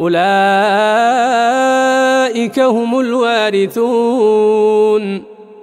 أولئك هم الوارثون.